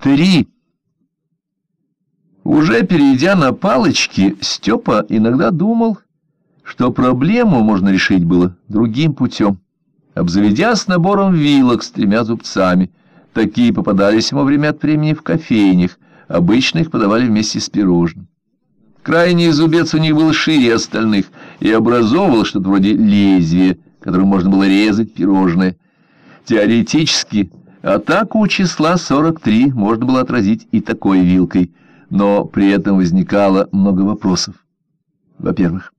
три. Уже перейдя на палочки, Степа иногда думал, что проблему можно решить было другим путем, обзаведясь набором вилок с тремя зубцами. Такие попадались ему время от времени в кофейнях, обычно их подавали вместе с пирожным. Крайний зубец у них был шире остальных и образовывал что-то вроде лезвия, которым можно было резать пирожное. Теоретически атаку числа 43 можно было отразить и такой вилкой, но при этом возникало много вопросов. Во-первых,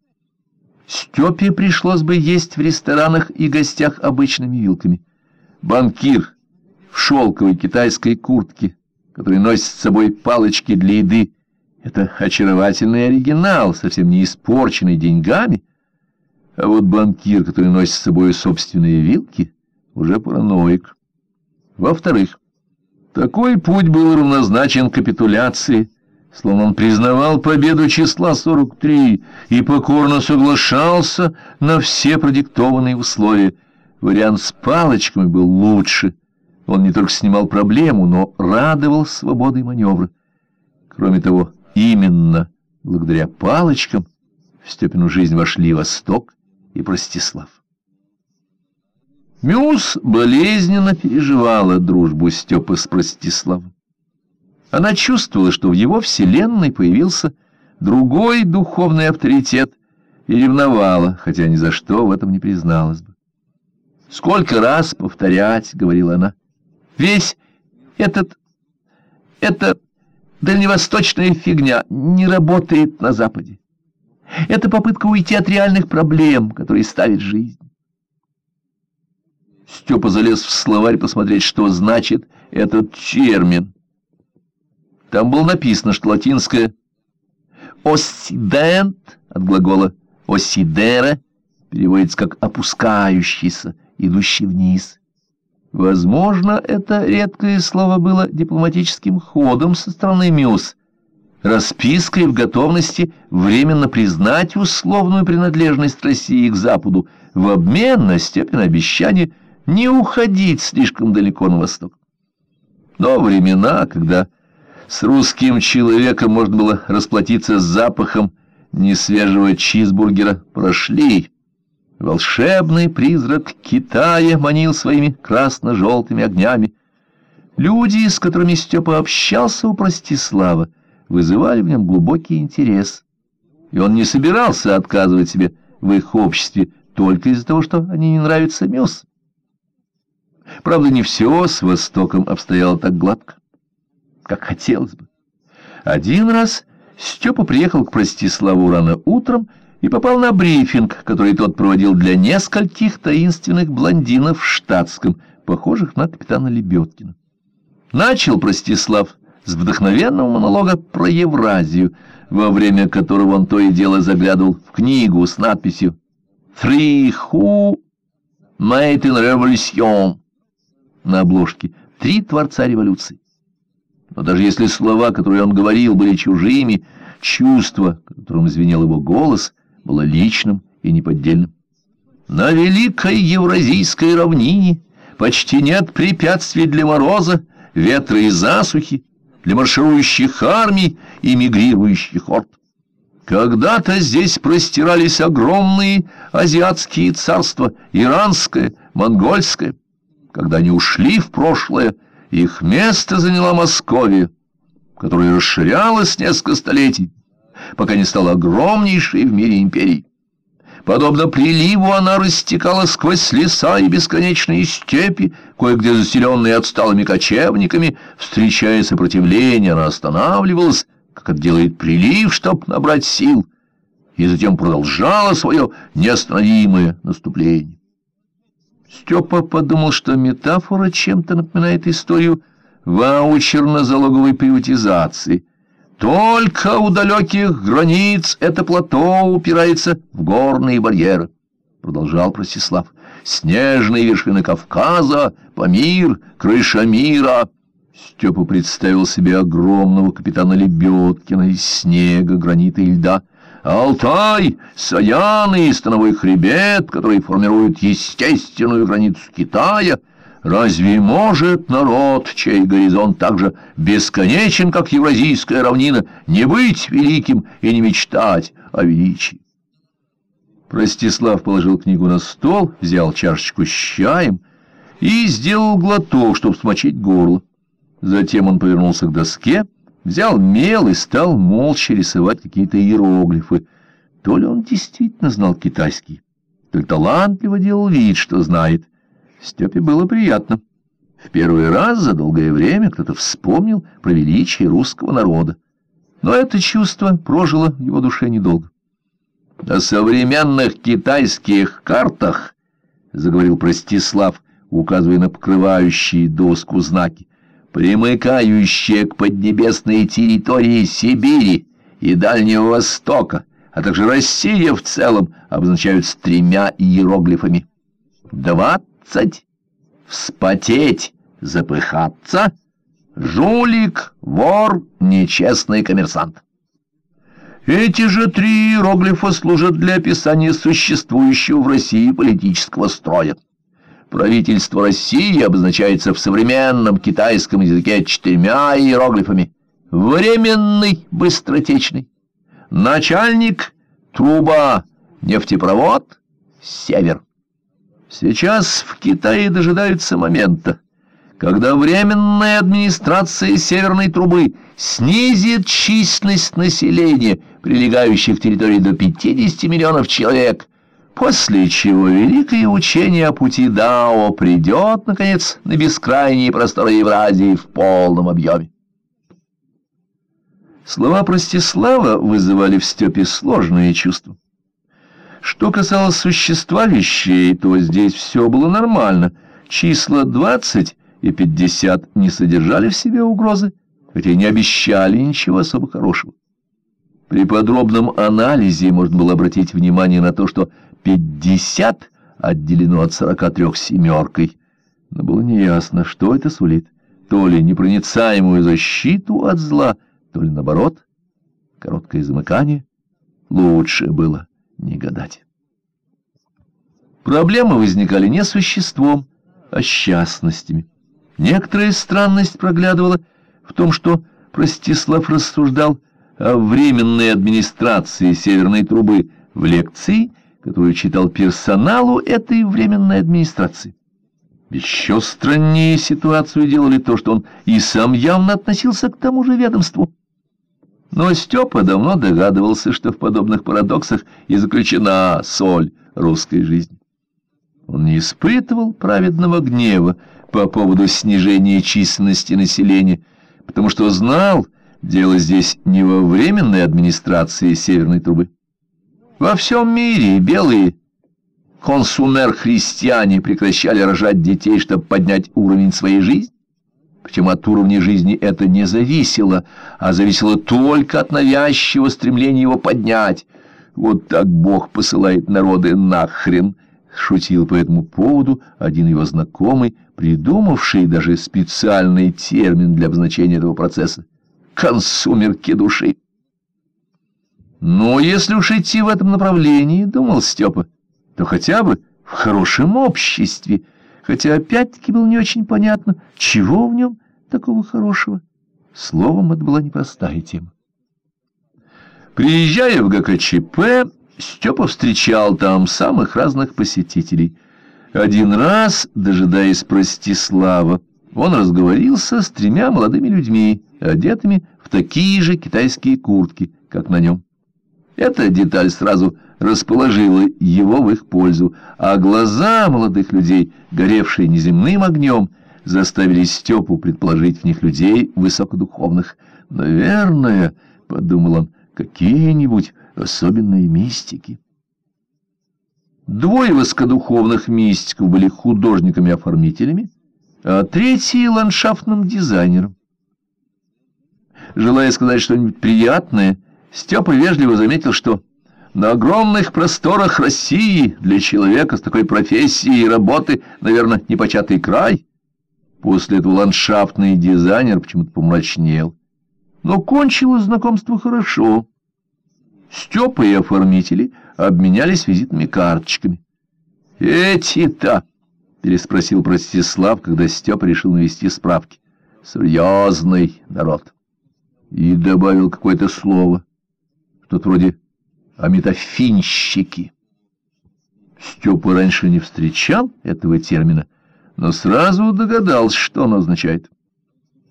Степе пришлось бы есть в ресторанах и гостях обычными вилками. Банкир в шелковой китайской куртке, который носит с собой палочки для еды, это очаровательный оригинал, совсем не испорченный деньгами. А вот банкир, который носит с собой собственные вилки, уже параноик. Во-вторых, такой путь был равнозначен капитуляции, словно он признавал победу числа 43 и покорно соглашался на все продиктованные условия. Вариант с палочками был лучше. Он не только снимал проблему, но радовал свободой маневра. Кроме того, именно благодаря палочкам в Степину жизнь вошли Восток и Простислав. Мюс болезненно переживала дружбу Степы с Простиславом. Она чувствовала, что в его вселенной появился другой духовный авторитет, и ревновала, хотя ни за что в этом не призналась бы. «Сколько раз повторять», — говорила она, — «весь этот... это дальневосточная фигня не работает на Западе. Это попытка уйти от реальных проблем, которые ставит жизнь». Степа залез в словарь посмотреть, что значит этот термин — там было написано, что латинское «осидент» от глагола «осидера» переводится как «опускающийся», «идущий вниз». Возможно, это редкое слово было дипломатическим ходом со стороны Мюс, распиской в готовности временно признать условную принадлежность России к Западу в обмен на степень обещания не уходить слишком далеко на восток. Но времена, когда с русским человеком можно было расплатиться с запахом несвежего чизбургера, прошли. Волшебный призрак Китая манил своими красно-желтыми огнями. Люди, с которыми Степа общался у Простислава, вызывали в нем глубокий интерес. И он не собирался отказывать себе в их обществе только из-за того, что они не нравятся Мюс. Правда, не все с Востоком обстояло так гладко как хотелось бы. Один раз Степа приехал к Простиславу рано утром и попал на брифинг, который тот проводил для нескольких таинственных блондинов в штатском, похожих на капитана Лебедкина. Начал Простислав с вдохновенного монолога про Евразию, во время которого он то и дело заглядывал в книгу с надписью «Three who made in revolution» на обложке «Три творца революции». Но даже если слова, которые он говорил, были чужими, чувство, которым звенел его голос, было личным и неподдельным. На великой евразийской равнине почти нет препятствий для мороза, ветра и засухи, для марширующих армий и мигрирующих орд. Когда-то здесь простирались огромные азиатские царства, иранское, монгольское. Когда они ушли в прошлое, их место заняла Московия, которая расширялась несколько столетий, пока не стала огромнейшей в мире империей. Подобно приливу она растекала сквозь леса и бесконечные степи, кое-где заселенные отсталыми кочевниками. Встречая сопротивление, она останавливалась, как это делает прилив, чтоб набрать сил, и затем продолжала свое неостановимое наступление. Степа подумал, что метафора чем-то напоминает историю ваучерно-залоговой приватизации. Только у далеких границ это плато упирается в горные барьеры, продолжал Просислав. Снежные вершины Кавказа, Памир, крыша мира. Степа представил себе огромного капитана Лебедкина из снега, гранита и льда, Алтай, Саяны и становой хребет, которые формируют естественную границу Китая, Разве может народ, чей горизонт так же бесконечен, как евразийская равнина, не быть великим и не мечтать о величии? Простислав положил книгу на стол, взял чашечку с чаем и сделал глоток, чтобы смочить горло. Затем он повернулся к доске, взял мел и стал молча рисовать какие-то иероглифы. То ли он действительно знал китайский, то ли талантливо делал вид, что знает. Степе было приятно. В первый раз за долгое время кто-то вспомнил про величие русского народа. Но это чувство прожило в его душе недолго. «На современных китайских картах», — заговорил Простислав, указывая на покрывающие доску знаки, примыкающие к поднебесной территории Сибири и Дальнего Востока, а также Россия в целом, обозначаются тремя иероглифами. Двадцать, вспотеть, запыхаться, жулик, вор, нечестный коммерсант. Эти же три иероглифа служат для описания существующего в России политического строя. Правительство России обозначается в современном китайском языке четырьмя иероглифами. Временный, быстротечный. Начальник, труба, нефтепровод, север. Сейчас в Китае дожидаются момента, когда временная администрация Северной трубы снизит численность населения, прилегающих к территории до 50 миллионов человек, После чего великое учение о пути Дао придет, наконец, на бескрайние просторы Евразии в полном объеме. Слова Простислава вызывали в Степе сложные чувства. Что касалось существа вещей, то здесь все было нормально. Числа 20 и 50 не содержали в себе угрозы, хотя не обещали ничего особо хорошего. При подробном анализе можно было обратить внимание на то, что пятьдесят отделено от сорока трех семеркой. Но было неясно, что это сулит. То ли непроницаемую защиту от зла, то ли наоборот, короткое замыкание. Лучше было не гадать. Проблемы возникали не существом, а с частностями. Некоторая странность проглядывала в том, что Простислав рассуждал о временной администрации Северной трубы в лекции, которую читал персоналу этой временной администрации. Еще страннее ситуацию делали то, что он и сам явно относился к тому же ведомству. Но Степа давно догадывался, что в подобных парадоксах и заключена соль русской жизни. Он не испытывал праведного гнева по поводу снижения численности населения, потому что знал, дело здесь не во временной администрации Северной трубы. Во всем мире белые консумер-христиане прекращали рожать детей, чтобы поднять уровень своей жизни. Причем от уровня жизни это не зависело, а зависело только от навязчивого стремления его поднять. Вот так Бог посылает народы нахрен, шутил по этому поводу один его знакомый, придумавший даже специальный термин для обозначения этого процесса — консумерки души. Но если уж идти в этом направлении, думал Степа, то хотя бы в хорошем обществе, хотя опять-таки было не очень понятно, чего в нем такого хорошего. Словом, это была непростая тема. Приезжая в ГКЧП, Степа встречал там самых разных посетителей. Один раз, дожидаясь Простислава, он разговорился с тремя молодыми людьми, одетыми в такие же китайские куртки, как на нем. Эта деталь сразу расположила его в их пользу, а глаза молодых людей, горевшие неземным огнем, заставили Степу предположить в них людей высокодуховных. «Наверное, — подумал он, — какие-нибудь особенные мистики». Двое высокодуховных мистиков были художниками-оформителями, а третий — ландшафтным дизайнером. Желая сказать что-нибудь приятное, — Степа вежливо заметил, что на огромных просторах России для человека с такой профессией и работы, наверное, непочатый край. После этого ландшафтный дизайнер почему-то помрачнел. Но кончилось знакомство хорошо. Степа и оформители обменялись визитными карточками. Эти-то, — переспросил Простислав, когда Степа решил навести справки. «Серьезный народ». И добавил какое-то слово, что-то вроде «амитофинщики». Степа раньше не встречал этого термина, но сразу догадался, что он означает.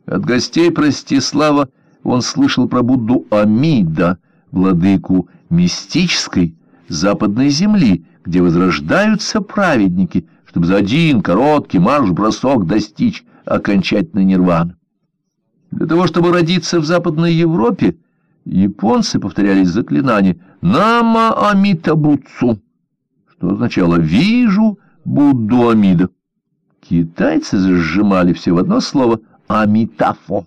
От гостей Простислава он слышал про Будду Амида, владыку мистической западной земли, где возрождаются праведники, чтобы за один короткий марш-бросок достичь окончательной нирваны. Для того, чтобы родиться в Западной Европе, японцы повторяли заклинание «Нама Амита Буцу», что означало «Вижу Будду Амида». Китайцы зажимали все в одно слово «Амитафо».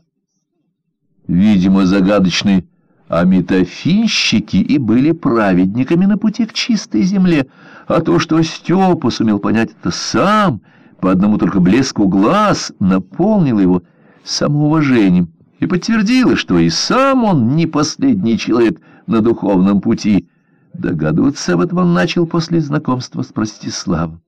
Видимо, загадочные амитофинщики и были праведниками на пути к чистой земле, а то, что Степа сумел понять это сам, по одному только блеску глаз, наполнило его самоуважением и подтвердило, что и сам он не последний человек на духовном пути. Догадываться об этом он начал после знакомства с Простиславом.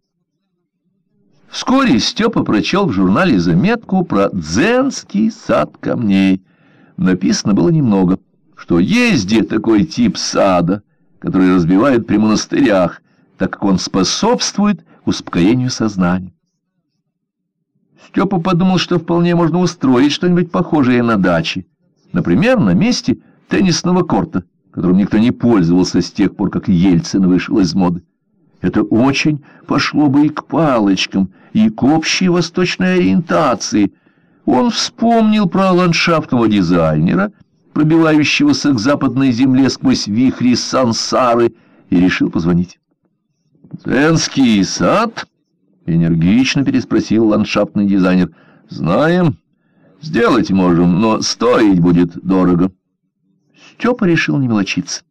Вскоре Степа прочел в журнале заметку про дзенский сад камней — написано было немного, что есть где такой тип сада, который разбивают при монастырях, так как он способствует успокоению сознания. Степа подумал, что вполне можно устроить что-нибудь похожее на даче, например, на месте теннисного корта, которым никто не пользовался с тех пор, как Ельцин вышел из моды. Это очень пошло бы и к палочкам, и к общей восточной ориентации — он вспомнил про ландшафтного дизайнера, пробивающегося к западной земле сквозь вихри сансары, и решил позвонить. «Зенский сад?» — энергично переспросил ландшафтный дизайнер. «Знаем. Сделать можем, но стоить будет дорого». Степа решил не мелочиться.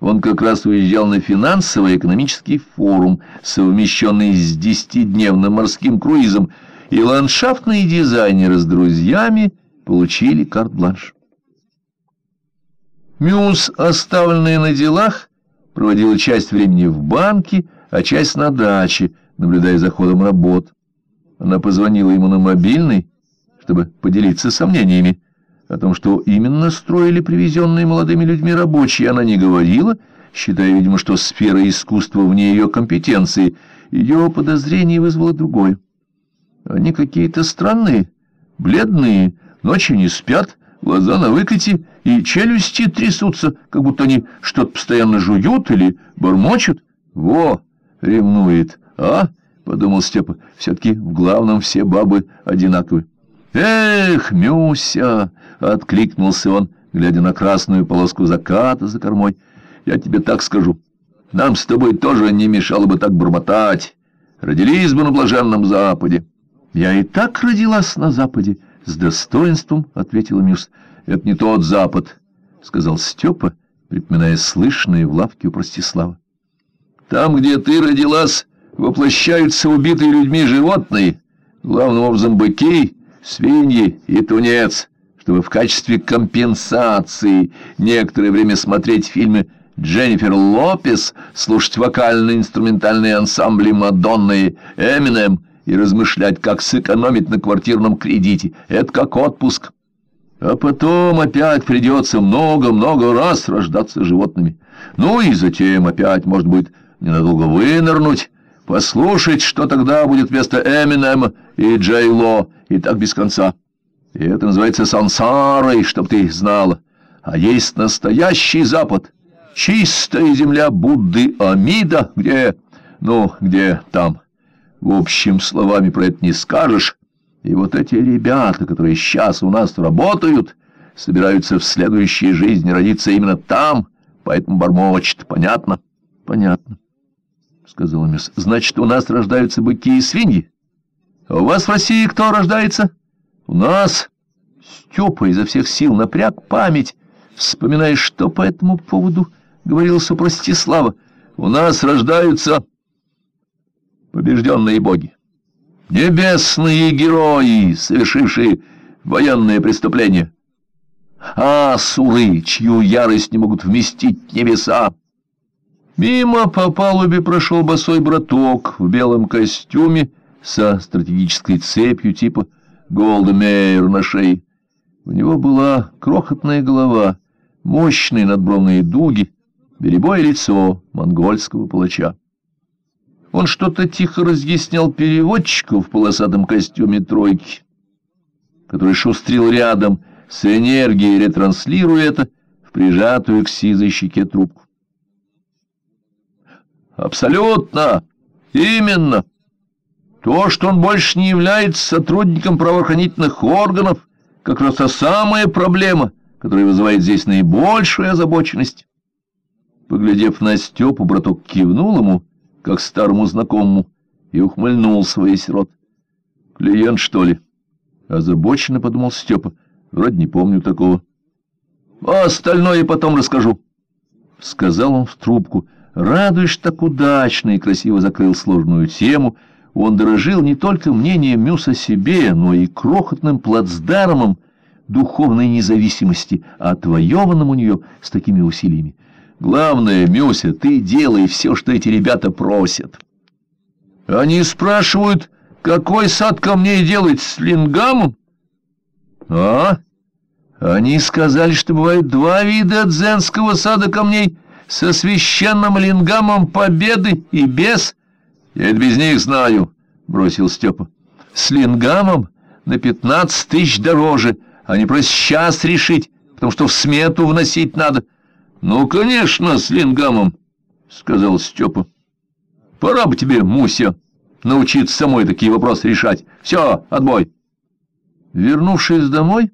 Он как раз уезжал на финансово-экономический форум, совмещенный с десятидневным морским круизом, и ландшафтные дизайнеры с друзьями получили карт-бланш. Мюнс, оставленная на делах, проводила часть времени в банке, а часть на даче, наблюдая за ходом работ. Она позвонила ему на мобильный, чтобы поделиться сомнениями. О том, что именно строили привезенные молодыми людьми рабочие, она не говорила, считая, видимо, что сфера искусства вне ее компетенции. Ее подозрение вызвало другое. Они какие-то странные, бледные, ночи не спят, глаза на выкате и челюсти трясутся, как будто они что-то постоянно жуют или бормочут. Во, ревнует, а? — подумал Степа. Все-таки в главном все бабы одинаковы. «Эх, Мюся!» — откликнулся он, глядя на красную полоску заката за кормой. «Я тебе так скажу. Нам с тобой тоже не мешало бы так бормотать. Родились бы на блаженном Западе». «Я и так родилась на Западе», — с достоинством ответила Мюс. «Это не тот Запад», — сказал Степа, припоминая слышные в лавке у Простислава. «Там, где ты родилась, воплощаются убитые людьми животные, главным образом быки, свиньи и тунец, чтобы в качестве компенсации некоторое время смотреть фильмы Дженнифер Лопес, слушать вокально-инструментальные ансамбли Мадонны Эминем, и размышлять, как сэкономить на квартирном кредите. Это как отпуск. А потом опять придется много-много раз рождаться животными. Ну и затем опять, может быть, ненадолго вынырнуть, послушать, что тогда будет вместо Эминема и Джей Ло, и так без конца. И это называется сансарой, чтоб ты знала. А есть настоящий Запад, чистая земля Будды Амида, где, ну, где там... В общем, словами про это не скажешь. И вот эти ребята, которые сейчас у нас работают, собираются в следующей жизни родиться именно там, поэтому бормочет. Понятно? Понятно, — сказала мисс. Значит, у нас рождаются быки и свиньи? А у вас в России кто рождается? У нас... Степа изо всех сил напряг память, вспоминая, что по этому поводу говорил Супростислава. У нас рождаются побежденные боги. Небесные герои, совершившие военные преступления. Асуры, чью ярость не могут вместить небеса. Мимо по палубе прошел босой браток в белом костюме со стратегической цепью типа Голда Мейер на шее. У него была крохотная голова, мощные надбровные дуги, беребое лицо монгольского палача. Он что-то тихо разъяснял переводчику в полосатом костюме тройки, который шустрил рядом с энергией, ретранслируя это в прижатую к сизой щеке трубку. «Абсолютно! Именно! То, что он больше не является сотрудником правоохранительных органов, как раз та самая проблема, которая вызывает здесь наибольшую озабоченность». Поглядев на Степу, браток кивнул ему, как старому знакомому, и ухмыльнулся весь рот. «Клиент, что ли?» Озабоченно подумал Степа. «Вроде не помню такого». «А остальное потом расскажу», — сказал он в трубку. Радуясь, так удачно и красиво закрыл сложную тему, он дорожил не только мнением Мюс о себе, но и крохотным плацдармом духовной независимости, отвоеванным у нее с такими усилиями. Главное, Мюся, ты делай все, что эти ребята просят. Они спрашивают, какой сад камней делать с лингамом? А? Они сказали, что бывают два вида дзенского сада камней со священным лингамом победы и без. Я это без них знаю, бросил Степа. С лингамом на пятнадцать тысяч дороже. Они просят сейчас решить, потому что в смету вносить надо. — «Ну, конечно, с лингамом», — сказал Степа. «Пора бы тебе, Муся, научиться самой такие вопросы решать. Все, отбой». Вернувшись домой,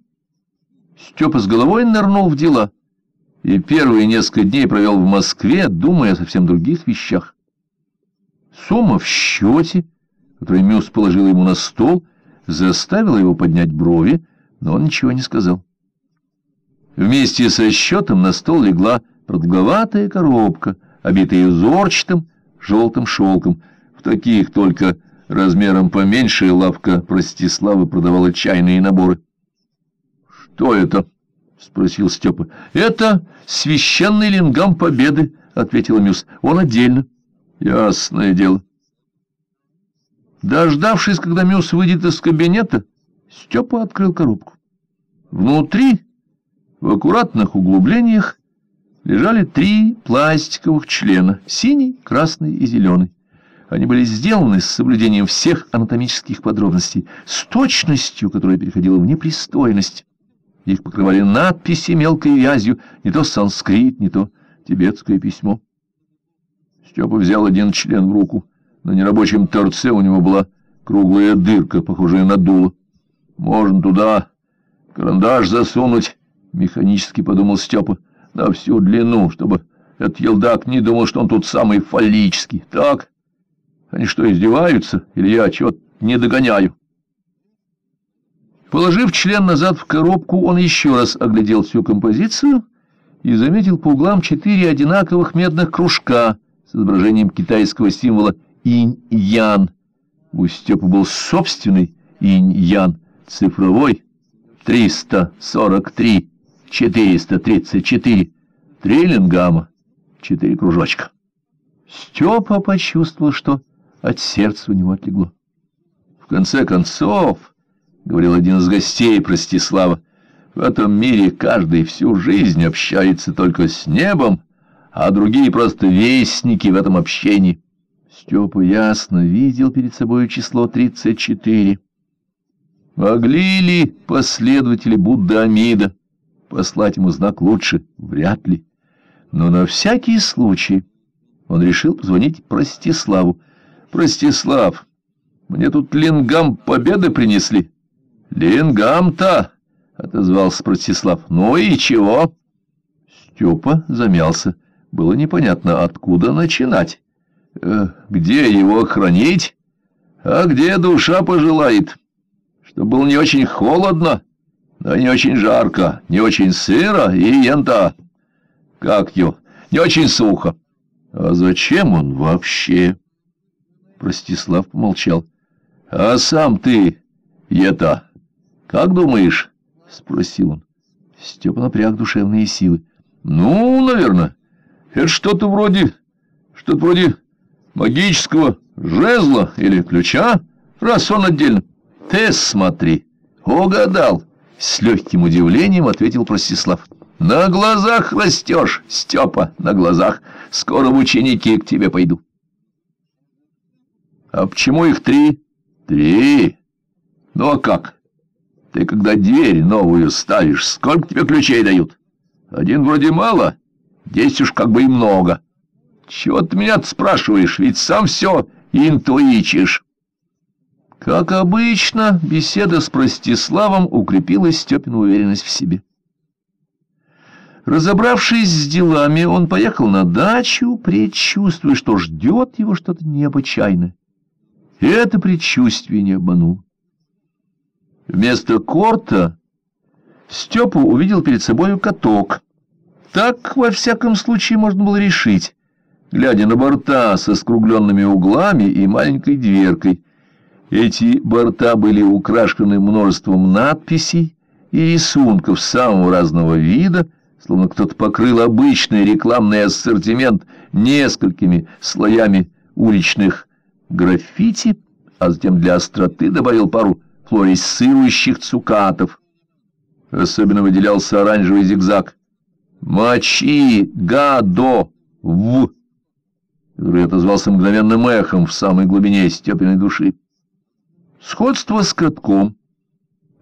Степа с головой нырнул в дела и первые несколько дней провел в Москве, думая о совсем других вещах. Сумма в счете, которую Мюс положил ему на стол, заставила его поднять брови, но он ничего не сказал. Вместе со счетом на стол легла продолговатая коробка, обитая узорчатым желтым шелком. В таких только размером поменьше лавка Простислава продавала чайные наборы. — Что это? — спросил Степа. — Это священный лингам победы, — ответила Мюс. — Он отдельно. — Ясное дело. Дождавшись, когда Мюс выйдет из кабинета, Степа открыл коробку. Внутри в аккуратных углублениях лежали три пластиковых члена — синий, красный и зеленый. Они были сделаны с соблюдением всех анатомических подробностей, с точностью, которая переходила в непристойность. Их покрывали надписи мелкой вязью, не то санскрит, не то тибетское письмо. Степа взял один член в руку. На нерабочем торце у него была круглая дырка, похожая на дуло. Можно туда карандаш засунуть, — механически подумал Степа, — на всю длину, чтобы этот елдак не думал, что он тут самый фаллический. Так? Они что, издеваются? Или я чего-то не догоняю? Положив член назад в коробку, он еще раз оглядел всю композицию и заметил по углам четыре одинаковых медных кружка с изображением китайского символа инь-ян. У Степа был собственный инь-ян, цифровой, 343. 434. Три лингама, четыре кружочка. Степа почувствовал, что от сердца у него отлегло. В конце концов, — говорил один из гостей Простислава, — в этом мире каждый всю жизнь общается только с небом, а другие просто вестники в этом общении. Степа ясно видел перед собой число тридцать четыре. Могли ли последователи Будды Амида послать ему знак лучше? Вряд ли. Но на всякий случай он решил позвонить Простиславу. «Простислав, мне тут лингам победы принесли». «Лингам-то!» — отозвался Простислав. «Ну и чего?» Степа замялся. Было непонятно, откуда начинать. Э, «Где его хранить? А где душа пожелает? Чтобы было не очень холодно?» но не очень жарко, не очень сыро и янта. Как ее? Не очень сухо. А зачем он вообще? Простислав помолчал. А сам ты, это, как думаешь? Спросил он. Степа напряг душевные силы. Ну, наверное, это что-то вроде, что-то вроде магического жезла или ключа раз он отдельно. Ты смотри, угадал. С легким удивлением ответил Простислав. На глазах растешь, Степа, на глазах. Скоро в ученики к тебе пойду. А почему их три? Три? Ну а как? Ты когда дверь новую ставишь, сколько тебе ключей дают? Один вроде мало, десять уж как бы и много. Чего ты меня спрашиваешь, ведь сам все интуичишь. Как обычно, беседа с Простиславом укрепила Степину уверенность в себе. Разобравшись с делами, он поехал на дачу, предчувствуя, что ждет его что-то необычайное. И это предчувствие не обмануло. Вместо корта Степа увидел перед собою каток. Так, во всяком случае, можно было решить, глядя на борта со скругленными углами и маленькой дверкой. Эти борта были украшены множеством надписей и рисунков самого разного вида, словно кто-то покрыл обычный рекламный ассортимент несколькими слоями уличных граффити, а затем для остроты добавил пару флуоресцирующих цукатов. Особенно выделялся оранжевый зигзаг «Мочи гадо в», который отозвался мгновенным эхом в самой глубине Степиной души. Сходство с катком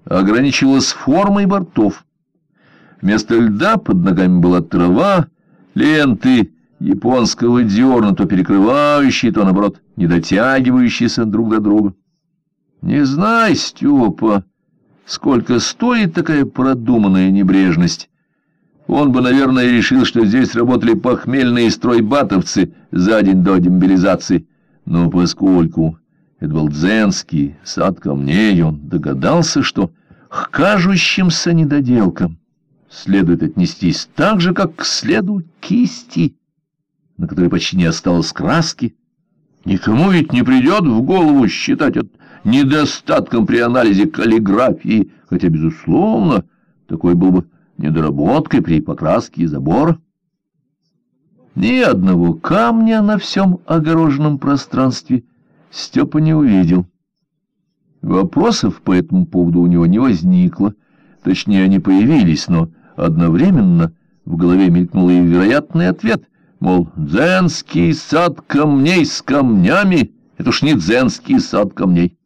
ограничивалось формой бортов. Вместо льда под ногами была трава, ленты японского дерна, то перекрывающие, то, наоборот, не дотягивающиеся друг до друга. Не знай, Степа, сколько стоит такая продуманная небрежность. Он бы, наверное, решил, что здесь работали похмельные стройбатовцы за день до демобилизации. Но поскольку это был сад камней, он догадался, что к кажущимся недоделкам следует отнестись так же, как следует кисти, на которой почти не осталось краски. Никому ведь не придет в голову считать это недостатком при анализе каллиграфии, хотя, безусловно, такой был бы недоработкой при покраске забора. Ни одного камня на всем огороженном пространстве Степа не увидел. Вопросов по этому поводу у него не возникло, точнее, они появились, но одновременно в голове мелькнул и вероятный ответ, мол, дзенский сад камней с камнями — это уж не дзенский сад камней.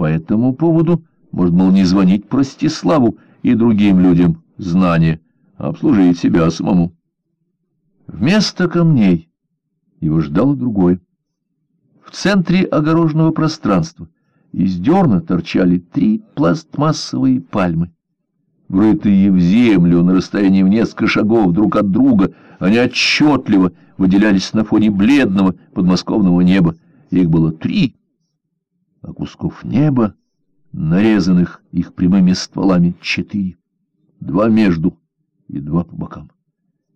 По этому поводу можно было не звонить Простиславу и другим людям знания, а обслужить себя самому. Вместо камней его ждало другое. В центре огороженного пространства из дерна торчали три пластмассовые пальмы. Врытые в землю на расстоянии в несколько шагов друг от друга, они отчетливо выделялись на фоне бледного подмосковного неба. Их было три — а кусков неба, нарезанных их прямыми стволами, четыре, два между и два по бокам.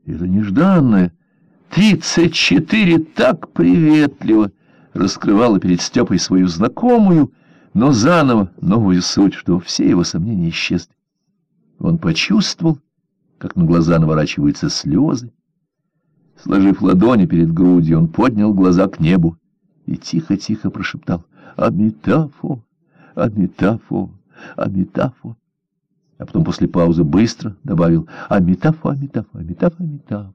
Это нежданное тридцать четыре так приветливо раскрывало перед Степой свою знакомую, но заново новую суть, что все его сомнения исчезли. Он почувствовал, как на глаза наворачиваются слезы. Сложив ладони перед грудью, он поднял глаза к небу и тихо-тихо прошептал «Амитафо, Амитафо, Амитафо». А потом после паузы быстро добавил «Амитафо, Амитафо, Амитафо, Амитафо».